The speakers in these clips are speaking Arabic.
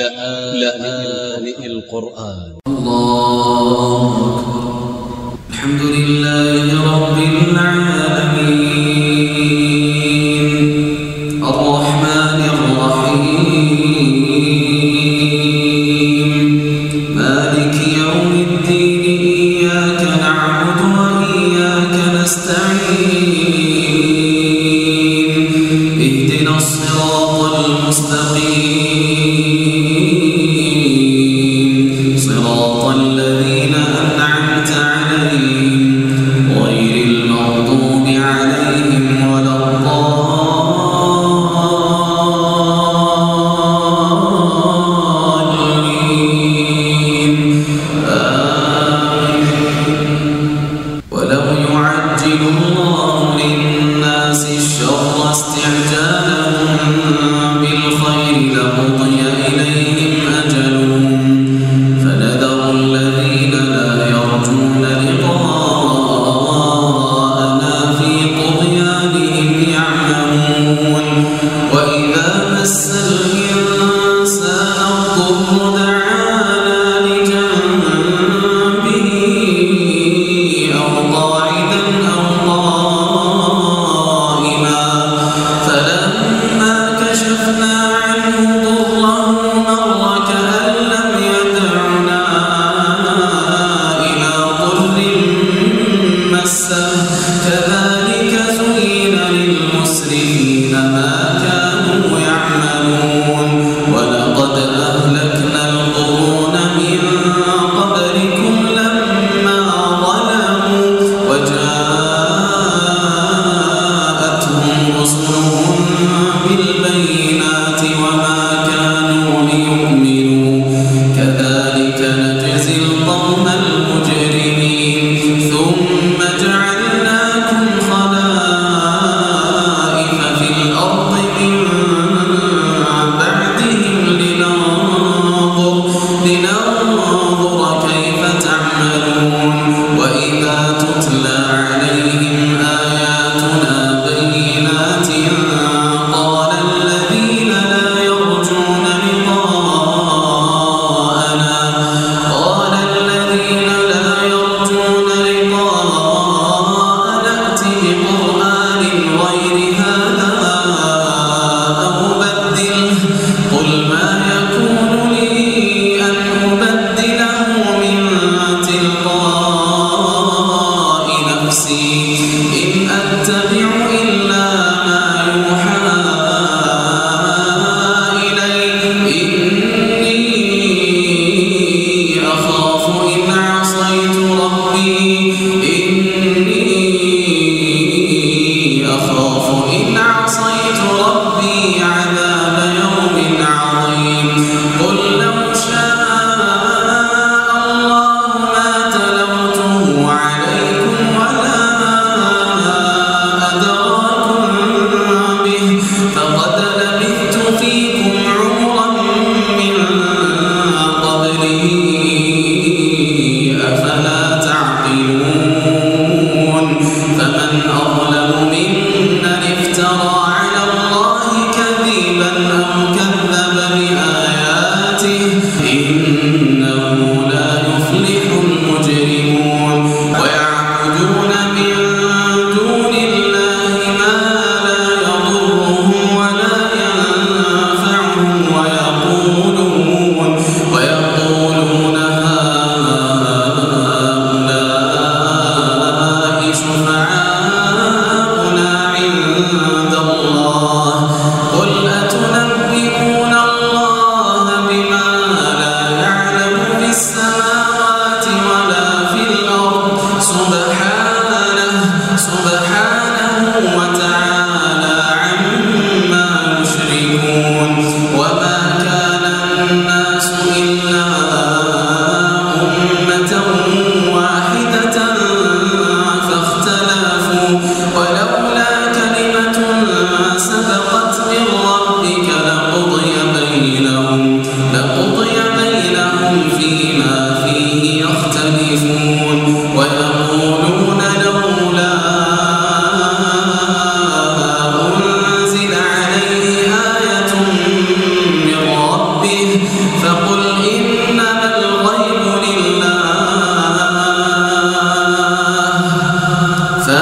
لآن القرآن. الله أكبر. الحمد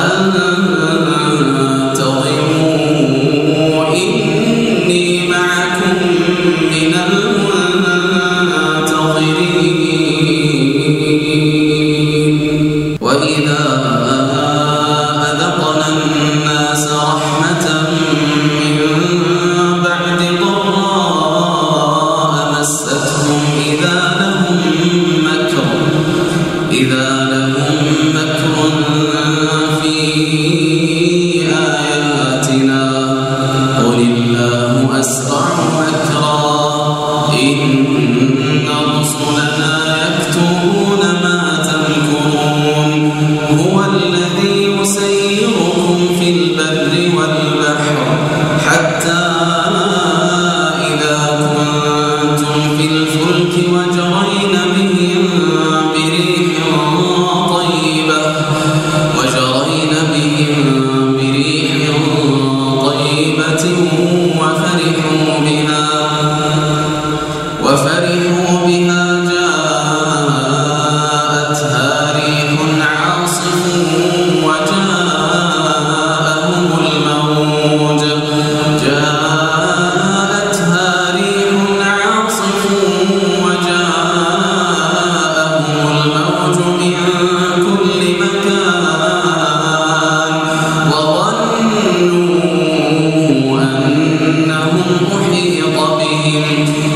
أن ويهدي